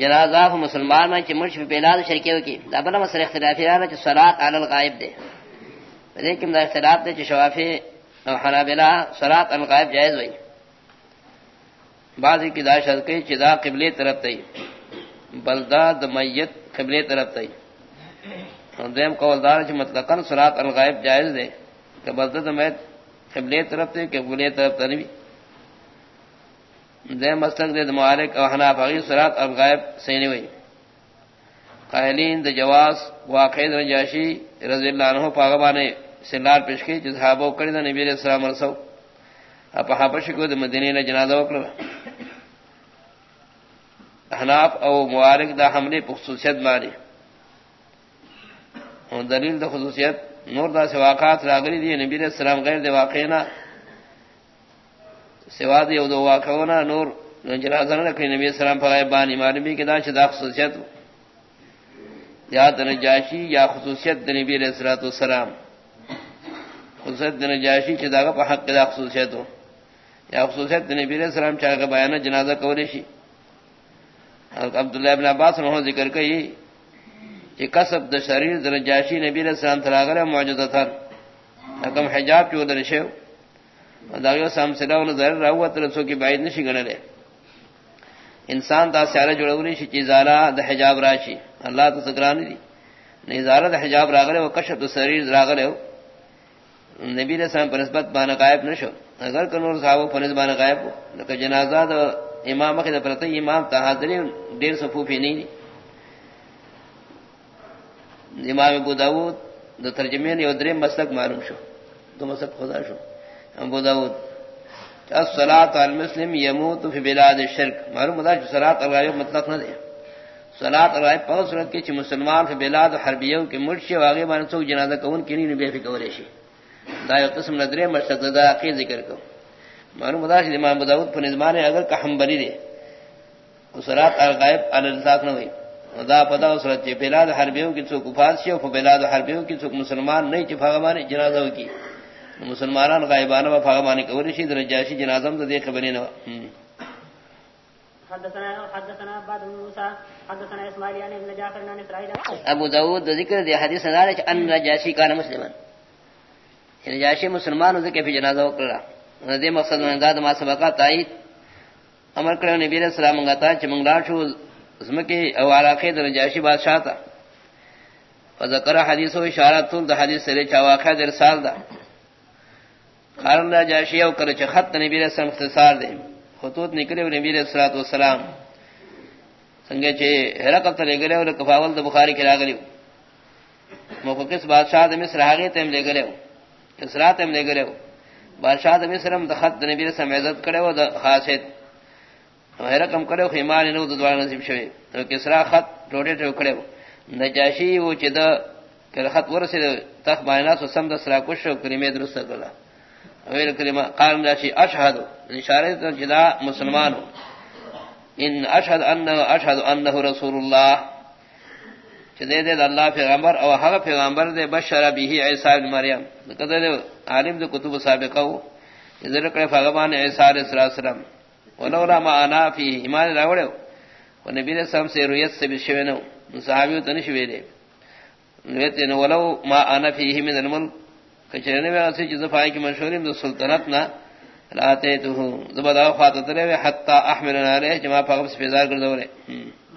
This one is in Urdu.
یعنی جنازہ مسلمان میں چمڑ چھ پیلاد شرکیو کی۔ دا بلا مسئلہ اختلافی رہا چھ صلاة علی الغائب دے۔ لیکن دا اختلاف دے چھ شوافی او حنابلہ صلاة علی الغائب جائز ہوئی۔ بعضی کی دا شرط کی چھ دا قبلی طرف تی بلدہ دا میت قبلی طرف تی دیم قول دار چھ مطلقاً صلاة علی الغائب جائز دے۔ کہ بلدہ دا میت قبلی طرف تی کہ قبلی طرف تی دے مسلک دے معارک او حناف غیر صراط اب غائب سینی وئی قائلین دے جواز واقع رجاشی رضی اللہ عنہ پاغبانے سلال پیش کی جس صحابہ کڑی دا نبی علیہ السلام رسو اپا حبش کو دے مدینی نے جنازہ وکڑا۔ حناف او معارک دا حملے خصوصیت ماری دلیل دا خصوصیت، نور دا سے واقعات راگری دی، نبی علیہ السلام غیر دے واقعنا سوا دی دو واقعونا نور جنازہ نہ کہ نبی السلام پر بانی معلومی کہ دا چدا خصوصیت یا نجاشی یا خصوصیت نبی علیہ الصلوۃ والسلام خصوصیت نجاشی چدا کا حق دا خصوصیت یا خصوصیت نبی علیہ السلام چاہ کا بیان جنازہ کوری شی۔ عبداللہ ابن عباس نے ذکر کئی کہ کسب د شریر د نجاشی نبی علیہ السلام تراغره معجزہ تھا حکم حجاب چودر شیو داغیو سام سلاو نظر راوت رسو کی باید نشی گنلے انسان دا سیارہ جوڑولی شی چیزارہ دا حجاب راشی اللہ تا سکرانی دی نیزارہ دا حجاب راگلے و کشف دا سریر راگلے ہو نبی علیہ السلام پر نسبت بانا غائب نشو اگر کنور صحابو پر نسبت بانا غائب ہو لکہ جنازہ دا امام اخی دا پرتی امام تا حاضری دیر صفوفی نہیں دی امام ابو داود دا ترجمین یو دریم مسلک معلوم شو. دو مسلک خدا شو. ابو داود. الصلاۃ المسلم يموت في بلاد الشرك. معلوم ہے کہ صلاۃ الغائب مطلق نہ دے. صلاۃ الغائب پر صورت کے مسلمان فی بلاد حربیوں کے مرشی واقع بان سو جنازہ کون کی نہیں بے فکر شی دا ایک قسم نظر مشتق دا عقید ذکر کو معلوم ہے کہ امام ابو داود پر نظمان اگر کہ ہم بری دے صلاۃ الغائب علی الذات نہ ہوئی. دا پدا صورت کے بلاد حربیوں کی سو کفار شی اور بلاد حربیوں کی سو مسلمان نہیں چفاغمان جنازہ کی. مسلمانان غائبان و فغمانی کوری شی در جاشی جنازم تو دیکھ بنی نو ابو داود ذکر دی حدیث نال ان نجاشی کان مسلمان نجاشی مسلمان ہو کہ جنازہ وکڑا دے مقصد میں داد ما سبقہ تائید امر کرے نبی علیہ السلام گتا چ منگلا شو کے او علاقے در نجاشی بادشاہ تھا فذکر حدیث و اشارات تو حدیث سے چا واقعہ در سال دا خارن دا جاشی او کرے چ خط نبی علیہ السلام اختصار دے خطوط نکلے نبی علیہ الصلوۃ والسلام. سنگے چ ہرقل تے گلے اور کفاول د بخاری کے لاگلی موقس بادشاہ د مصر ہاگے تم لے گلے اسرا تم لے گلے بادشاہ د مصر ہم خط نبی علیہ السلام عزت کرے او خاصیت. ہرقم کرے خیمان نو د دوار نصیب شوی. تو کسرا خط ٹوٹے ٹو کھڑے نجاشی وہ چ د کہ خط ورسے تخ بائناس سم د سرا کش کلمے درست کلا غیر کلمہ قال ناشی اشهد یعنی اشارہ تو جدا مسلمان ہو۔ ان اشهد ان اشهد انه رسول الله چدے دے اللہ پیغمبر، او ہر پیغمبر دے بشر به عیسی ابن مریم۔ کدے دے عالم دے کتب سابقہ ہو ذکر کرے فغمان عیسی علیہ السلام ولولا ما انا فی ایمان راوڑے و نبی نے سم سے رویت سے بشوینو صحابیوں تنشوی دے۔ نویت ولو ما انا فیہ من الملک کچرنے میں اسی چیز فائیں کی مشہوری میں سلطنت نہ لاتے تو زبدا خاطر حتی احمل نارے جما پاک سے پیدار کر دورے